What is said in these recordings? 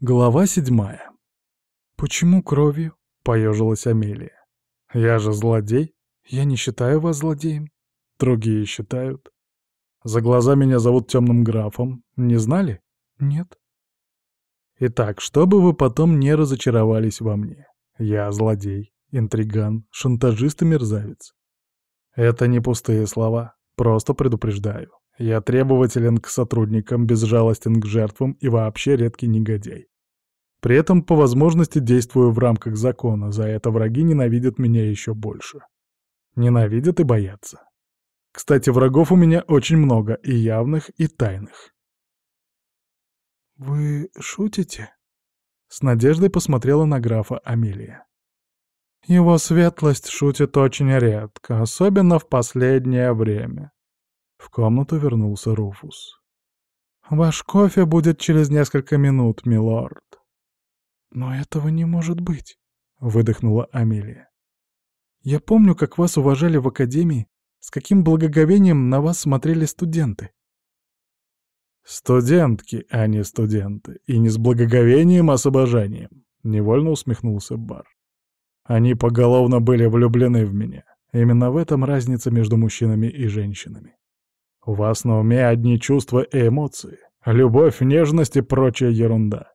Глава седьмая. «Почему кровью?» — поежилась Амелия. «Я же злодей. Я не считаю вас злодеем. Другие считают. За глаза меня зовут темным графом. Не знали? Нет. Итак, чтобы вы потом не разочаровались во мне. Я злодей, интриган, шантажист и мерзавец. Это не пустые слова, просто предупреждаю. Я требователен к сотрудникам, безжалостен к жертвам и вообще редкий негодяй. При этом по возможности действую в рамках закона, за это враги ненавидят меня еще больше. Ненавидят и боятся. Кстати, врагов у меня очень много, и явных, и тайных. «Вы шутите?» С надеждой посмотрела на графа Амелия. «Его светлость шутит очень редко, особенно в последнее время». В комнату вернулся Руфус. «Ваш кофе будет через несколько минут, милорд». «Но этого не может быть», — выдохнула Амелия. «Я помню, как вас уважали в академии, с каким благоговением на вас смотрели студенты. «Студентки, а не студенты, и не с благоговением, а с обожанием», — невольно усмехнулся Бар. «Они поголовно были влюблены в меня. Именно в этом разница между мужчинами и женщинами. У вас на уме одни чувства и эмоции, любовь, нежность и прочая ерунда.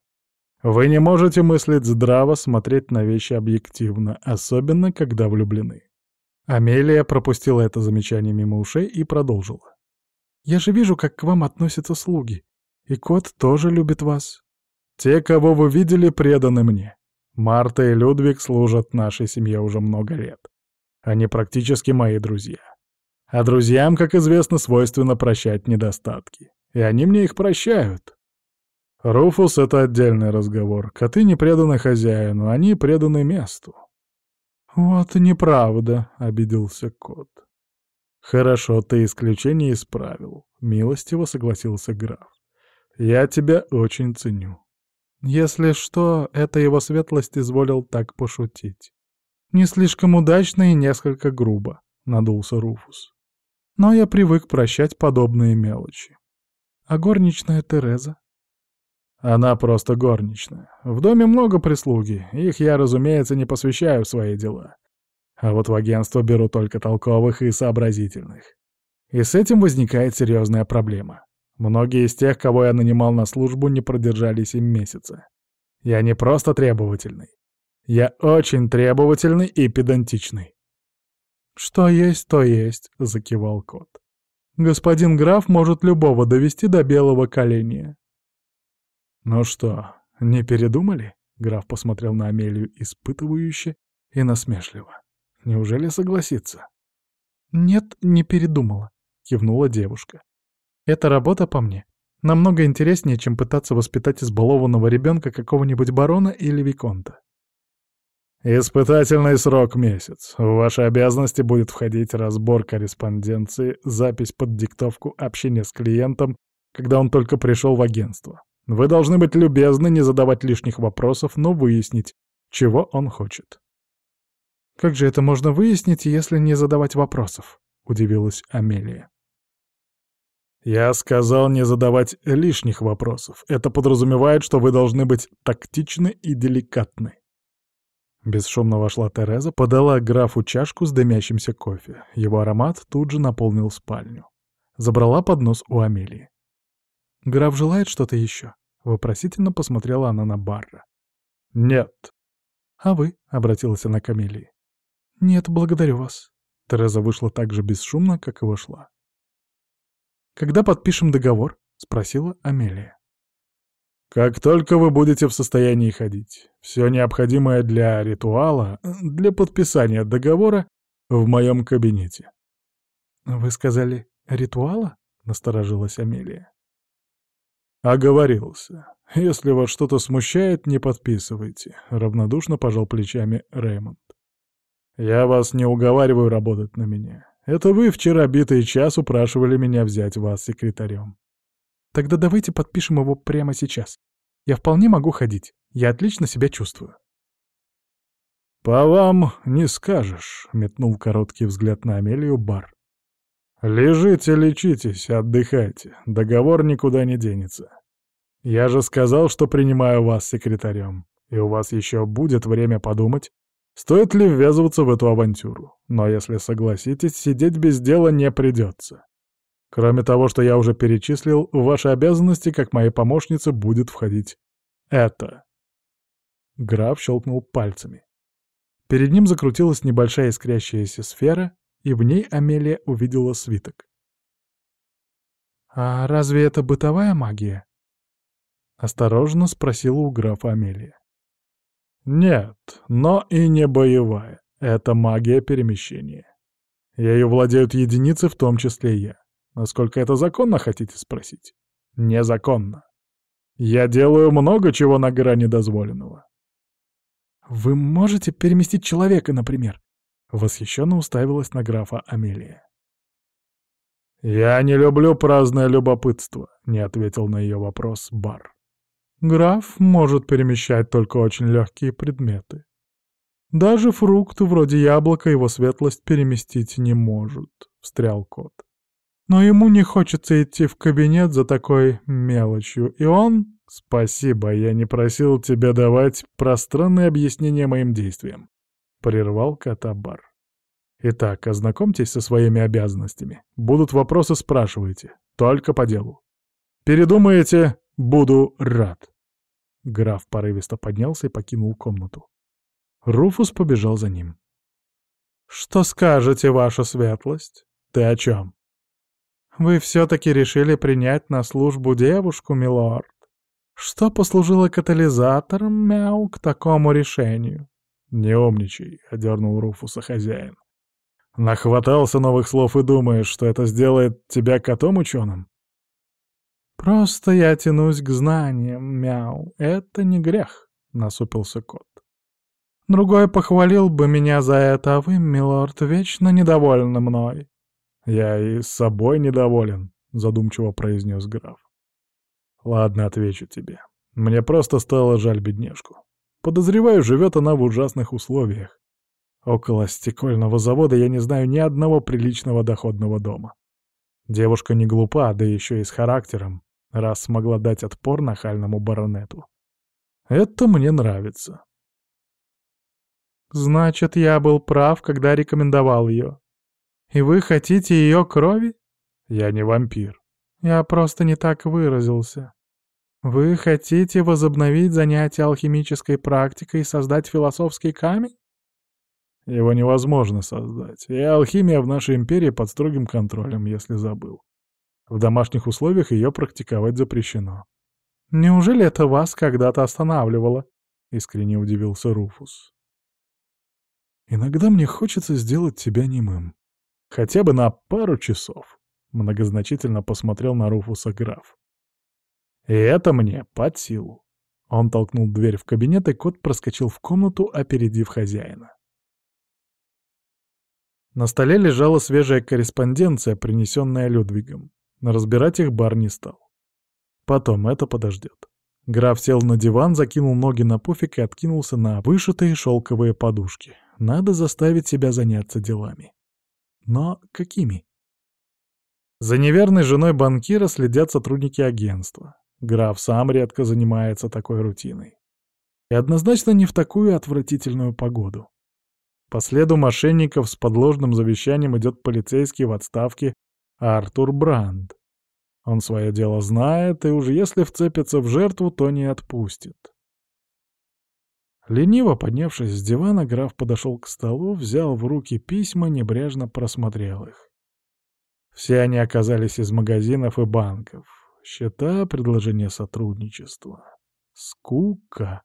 Вы не можете мыслить здраво, смотреть на вещи объективно, особенно когда влюблены». Амелия пропустила это замечание мимо ушей и продолжила. Я же вижу, как к вам относятся слуги. И кот тоже любит вас. Те, кого вы видели, преданы мне. Марта и Людвиг служат нашей семье уже много лет. Они практически мои друзья. А друзьям, как известно, свойственно прощать недостатки. И они мне их прощают. Руфус — это отдельный разговор. Коты не преданы хозяину, они преданы месту. «Вот неправда», — обиделся кот. «Хорошо, ты исключение исправил», — милостиво согласился граф. «Я тебя очень ценю». Если что, это его светлость изволил так пошутить. Не слишком удачно и несколько грубо, — надулся Руфус. Но я привык прощать подобные мелочи. А горничная Тереза? Она просто горничная. В доме много прислуги, их я, разумеется, не посвящаю в свои дела. А вот в агентство беру только толковых и сообразительных. И с этим возникает серьезная проблема. Многие из тех, кого я нанимал на службу, не продержались и месяца. Я не просто требовательный. Я очень требовательный и педантичный. «Что есть, то есть», — закивал кот. «Господин граф может любого довести до белого коленя». «Ну что, не передумали?» — граф посмотрел на Амелию испытывающе и насмешливо. Неужели согласится? «Нет, не передумала», — кивнула девушка. «Эта работа по мне. Намного интереснее, чем пытаться воспитать избалованного ребенка какого-нибудь барона или виконта». «Испытательный срок — месяц. В ваши обязанности будет входить разбор корреспонденции, запись под диктовку, общение с клиентом, когда он только пришел в агентство. Вы должны быть любезны, не задавать лишних вопросов, но выяснить, чего он хочет. «Как же это можно выяснить, если не задавать вопросов?» — удивилась Амелия. «Я сказал не задавать лишних вопросов. Это подразумевает, что вы должны быть тактичны и деликатны». Бесшумно вошла Тереза, подала графу чашку с дымящимся кофе. Его аромат тут же наполнил спальню. Забрала поднос у Амелии. «Граф желает что-то еще?» — вопросительно посмотрела она на Барра. «Нет». «А вы?» — обратилась она к Амелии. «Нет, благодарю вас». Тереза вышла так же бесшумно, как и вошла. «Когда подпишем договор?» — спросила Амелия. «Как только вы будете в состоянии ходить. Все необходимое для ритуала, для подписания договора в моем кабинете». «Вы сказали ритуала?» — насторожилась Амелия. «Оговорился. Если вас что-то смущает, не подписывайте», — равнодушно пожал плечами Рэймонд. Я вас не уговариваю работать на меня. Это вы вчера битый час упрашивали меня взять вас секретарем. Тогда давайте подпишем его прямо сейчас. Я вполне могу ходить. Я отлично себя чувствую. «По вам не скажешь», — метнул короткий взгляд на Амелию Бар. «Лежите, лечитесь, отдыхайте. Договор никуда не денется. Я же сказал, что принимаю вас секретарем, и у вас еще будет время подумать, стоит ли ввязываться в эту авантюру. Но если согласитесь, сидеть без дела не придется. Кроме того, что я уже перечислил, в ваши обязанности, как моей помощницы, будет входить это. Граф щелкнул пальцами. Перед ним закрутилась небольшая искрящаяся сфера, и в ней Амелия увидела свиток. «А разве это бытовая магия?» — осторожно спросила у графа Амелия. «Нет, но и не боевая. Это магия перемещения. Ею владеют единицы, в том числе я. Насколько это законно, хотите спросить? Незаконно. Я делаю много чего на грани дозволенного. «Вы можете переместить человека, например?» Восхищенно уставилась на графа Амелия. «Я не люблю праздное любопытство», — не ответил на ее вопрос Бар. «Граф может перемещать только очень легкие предметы. Даже фрукт вроде яблока его светлость переместить не может», — встрял кот. «Но ему не хочется идти в кабинет за такой мелочью, и он «Спасибо, я не просил тебя давать пространные объяснения моим действиям», — прервал Катабар. «Итак, ознакомьтесь со своими обязанностями. Будут вопросы, спрашивайте. Только по делу. Передумаете — буду рад». Граф порывисто поднялся и покинул комнату. Руфус побежал за ним. «Что скажете, ваша светлость? Ты о чем?» «Вы все-таки решили принять на службу девушку, милорд?» Что послужило катализатором, мяу, к такому решению? «Не умничай», — одернул Руфуса хозяин. «Нахватался новых слов и думаешь, что это сделает тебя котом-ученым?» «Просто я тянусь к знаниям, мяу. Это не грех», — насупился кот. «Другой похвалил бы меня за это, а вы, милорд, вечно недовольны мной». «Я и с собой недоволен», — задумчиво произнес граф. Ладно, отвечу тебе. Мне просто стало жаль бедняжку. Подозреваю, живет она в ужасных условиях. Около стекольного завода я не знаю ни одного приличного доходного дома. Девушка не глупа, да еще и с характером, раз смогла дать отпор нахальному баронету. Это мне нравится. Значит, я был прав, когда рекомендовал ее. И вы хотите ее крови? Я не вампир. Я просто не так выразился. Вы хотите возобновить занятия алхимической практикой и создать философский камень? Его невозможно создать, и алхимия в нашей империи под строгим контролем, если забыл. В домашних условиях ее практиковать запрещено. Неужели это вас когда-то останавливало? Искренне удивился Руфус. Иногда мне хочется сделать тебя немым. Хотя бы на пару часов. Многозначительно посмотрел на Руфуса граф. «И это мне под силу». Он толкнул дверь в кабинет, и кот проскочил в комнату, опередив хозяина. На столе лежала свежая корреспонденция, принесенная Людвигом. Разбирать их бар не стал. Потом это подождет. Граф сел на диван, закинул ноги на пуфик и откинулся на вышитые шелковые подушки. Надо заставить себя заняться делами. Но какими? За неверной женой банкира следят сотрудники агентства. Граф сам редко занимается такой рутиной. И однозначно не в такую отвратительную погоду. По следу мошенников с подложным завещанием идет полицейский в отставке Артур Бранд. Он свое дело знает, и уж если вцепится в жертву, то не отпустит. Лениво поднявшись с дивана, граф подошел к столу, взял в руки письма, небрежно просмотрел их. Все они оказались из магазинов и банков. Счета, предложения сотрудничества. Скука.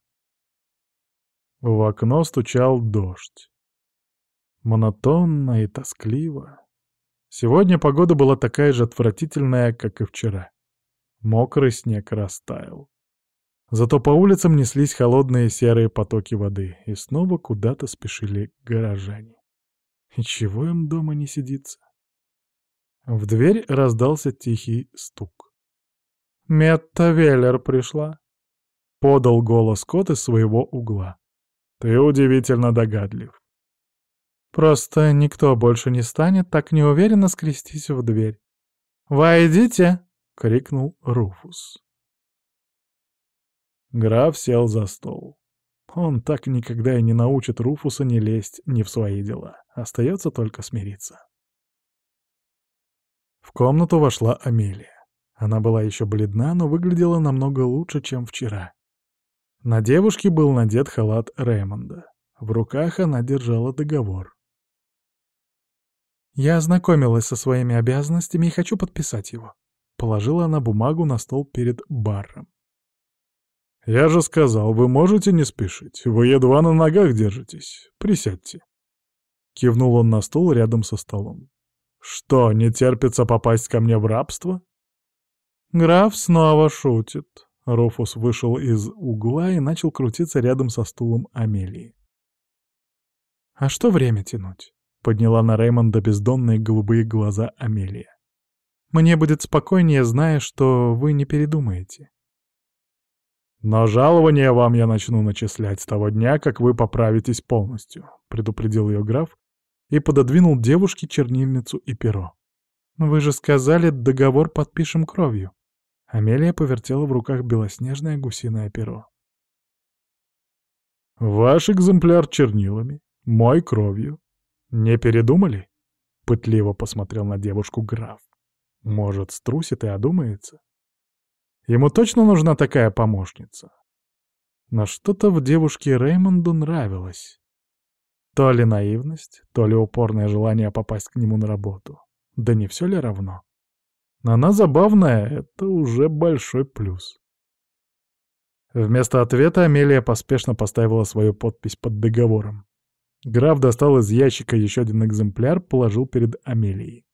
В окно стучал дождь. Монотонно и тоскливо. Сегодня погода была такая же отвратительная, как и вчера. Мокрый снег растаял. Зато по улицам неслись холодные серые потоки воды, и снова куда-то спешили горожане. И чего им дома не сидится? В дверь раздался тихий стук. «Метта Веллер пришла», — подал голос кот из своего угла. «Ты удивительно догадлив». «Просто никто больше не станет так неуверенно скрестись в дверь». «Войдите!» — крикнул Руфус. Граф сел за стол. Он так никогда и не научит Руфуса не лезть ни в свои дела. Остается только смириться. В комнату вошла Амелия. Она была еще бледна, но выглядела намного лучше, чем вчера. На девушке был надет халат Рэймонда. В руках она держала договор. «Я ознакомилась со своими обязанностями и хочу подписать его», — положила она бумагу на стол перед баром. «Я же сказал, вы можете не спешить. Вы едва на ногах держитесь. Присядьте». Кивнул он на стул рядом со столом. «Что, не терпится попасть ко мне в рабство?» Граф снова шутит. Руфус вышел из угла и начал крутиться рядом со стулом Амелии. «А что время тянуть?» — подняла на Реймонда бездонные голубые глаза Амелия. «Мне будет спокойнее, зная, что вы не передумаете». «Но жалование вам я начну начислять с того дня, как вы поправитесь полностью», — предупредил ее граф и пододвинул девушке чернильницу и перо. «Вы же сказали, договор подпишем кровью». Амелия повертела в руках белоснежное гусиное перо. «Ваш экземпляр чернилами, мой кровью. Не передумали?» Пытливо посмотрел на девушку граф. «Может, струсит и одумается?» Ему точно нужна такая помощница. Но что-то в девушке Реймонду нравилось. То ли наивность, то ли упорное желание попасть к нему на работу. Да не все ли равно? Она забавная, это уже большой плюс. Вместо ответа Амелия поспешно поставила свою подпись под договором. Граф достал из ящика еще один экземпляр, положил перед Амелией.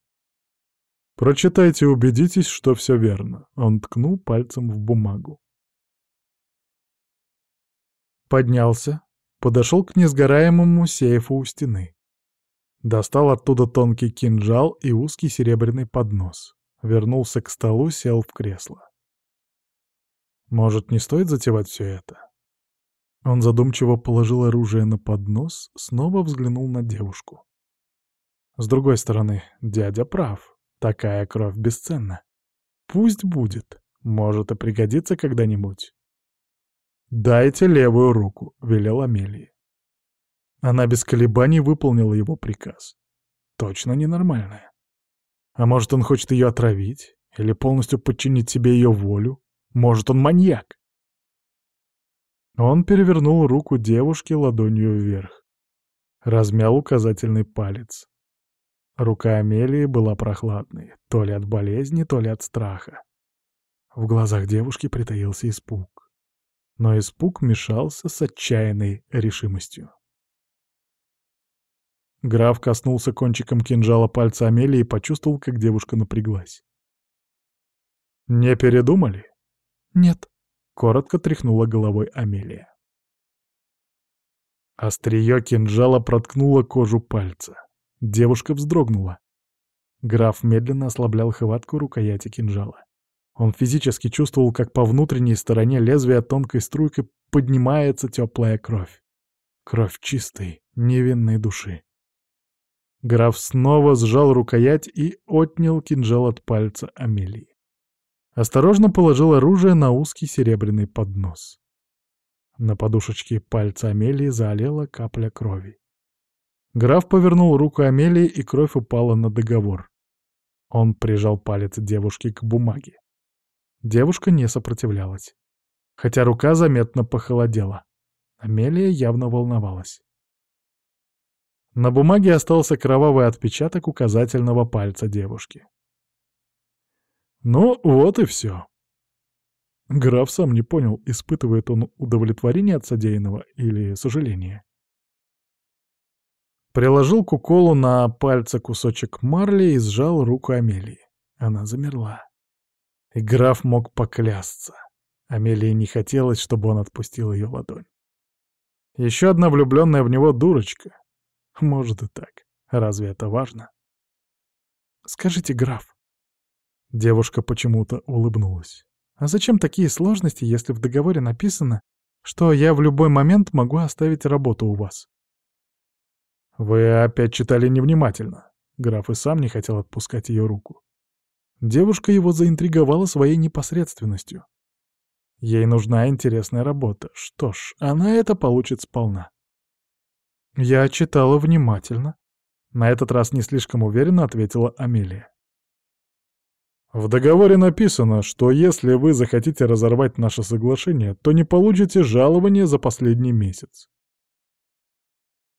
«Прочитайте убедитесь, что все верно». Он ткнул пальцем в бумагу. Поднялся, подошел к несгораемому сейфу у стены. Достал оттуда тонкий кинжал и узкий серебряный поднос. Вернулся к столу, сел в кресло. Может, не стоит затевать все это? Он задумчиво положил оружие на поднос, снова взглянул на девушку. С другой стороны, дядя прав. Такая кровь бесценна. Пусть будет. Может и пригодится когда-нибудь. «Дайте левую руку», — велел Амелии. Она без колебаний выполнила его приказ. Точно ненормальная. А может, он хочет ее отравить? Или полностью подчинить себе ее волю? Может, он маньяк? Он перевернул руку девушки ладонью вверх. Размял указательный палец. Рука Амелии была прохладной, то ли от болезни, то ли от страха. В глазах девушки притаился испуг. Но испуг мешался с отчаянной решимостью. Граф коснулся кончиком кинжала пальца Амелии и почувствовал, как девушка напряглась. «Не передумали?» «Нет», — коротко тряхнула головой Амелия. Острие кинжала проткнуло кожу пальца. Девушка вздрогнула. Граф медленно ослаблял хватку рукояти кинжала. Он физически чувствовал, как по внутренней стороне лезвия тонкой струйкой поднимается теплая кровь. Кровь чистой, невинной души. Граф снова сжал рукоять и отнял кинжал от пальца Амелии. Осторожно положил оружие на узкий серебряный поднос. На подушечке пальца Амелии залила капля крови. Граф повернул руку Амелии, и кровь упала на договор. Он прижал палец девушки к бумаге. Девушка не сопротивлялась. Хотя рука заметно похолодела. Амелия явно волновалась. На бумаге остался кровавый отпечаток указательного пальца девушки. Ну, вот и все. Граф сам не понял, испытывает он удовлетворение от содеянного или сожаление. Приложил к уколу на пальце кусочек марли и сжал руку Амелии. Она замерла. И граф мог поклясться. Амелии не хотелось, чтобы он отпустил ее ладонь. Еще одна влюбленная в него дурочка. Может и так. Разве это важно? Скажите, граф. Девушка почему-то улыбнулась. А зачем такие сложности, если в договоре написано, что я в любой момент могу оставить работу у вас? «Вы опять читали невнимательно». Граф и сам не хотел отпускать ее руку. Девушка его заинтриговала своей непосредственностью. Ей нужна интересная работа. Что ж, она это получит сполна. Я читала внимательно. На этот раз не слишком уверенно ответила Амелия. В договоре написано, что если вы захотите разорвать наше соглашение, то не получите жалование за последний месяц.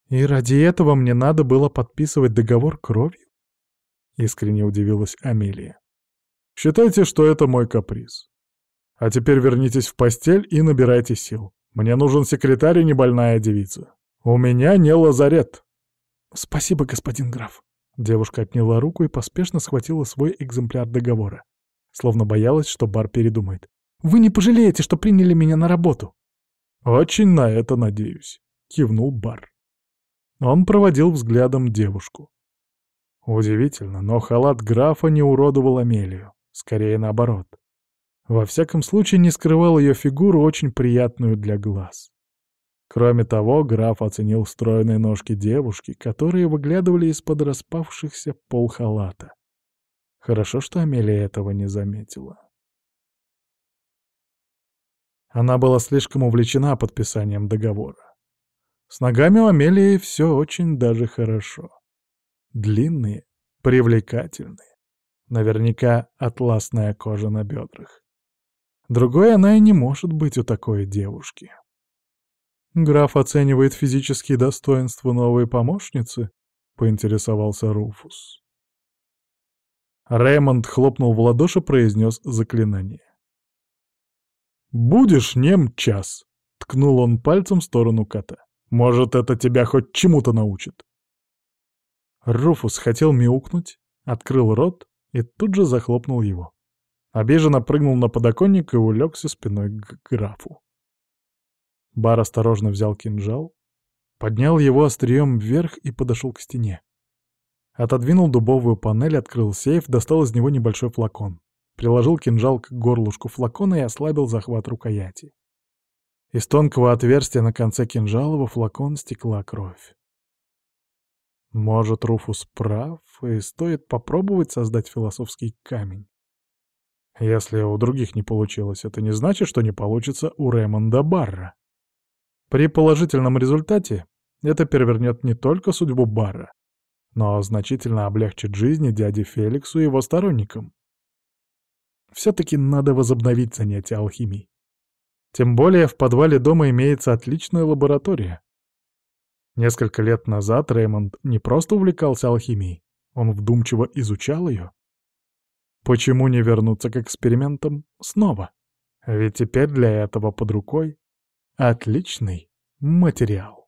И ради этого мне надо было подписывать договор кровью? Искренне удивилась Амелия. Считайте, что это мой каприз. А теперь вернитесь в постель и набирайте сил. Мне нужен секретарь и не больная девица. У меня не лазарет. Спасибо, господин граф. Девушка отняла руку и поспешно схватила свой экземпляр договора, словно боялась, что бар передумает. «Вы не пожалеете, что приняли меня на работу?» «Очень на это надеюсь», — кивнул бар. Он проводил взглядом девушку. Удивительно, но халат графа не уродовал Амелию, скорее наоборот. Во всяком случае, не скрывал ее фигуру, очень приятную для глаз. Кроме того, граф оценил стройные ножки девушки, которые выглядывали из-под распавшихся пол халата. Хорошо, что Амелия этого не заметила. Она была слишком увлечена подписанием договора. С ногами у Амелии все очень даже хорошо. Длинные, привлекательные. Наверняка атласная кожа на бедрах. Другой она и не может быть у такой девушки. «Граф оценивает физические достоинства новой помощницы?» — поинтересовался Руфус. Рэймонд хлопнул в ладоши, произнес заклинание. «Будешь нем час!» — ткнул он пальцем в сторону кота. «Может, это тебя хоть чему-то научит?» Руфус хотел мяукнуть, открыл рот и тут же захлопнул его. Обиженно прыгнул на подоконник и улегся спиной к графу. Бар осторожно взял кинжал, поднял его острием вверх и подошел к стене. Отодвинул дубовую панель, открыл сейф, достал из него небольшой флакон. Приложил кинжал к горлышку флакона и ослабил захват рукояти. Из тонкого отверстия на конце кинжала во флакон стекла кровь. Может, Руфус прав, и стоит попробовать создать философский камень. Если у других не получилось, это не значит, что не получится у Ремонда Барра. При положительном результате это перевернет не только судьбу Барра, но значительно облегчит жизни дяде Феликсу и его сторонникам. Все-таки надо возобновить занятия алхимией. Тем более в подвале дома имеется отличная лаборатория. Несколько лет назад Реймонд не просто увлекался алхимией, он вдумчиво изучал ее. Почему не вернуться к экспериментам снова? Ведь теперь для этого под рукой Отличный материал.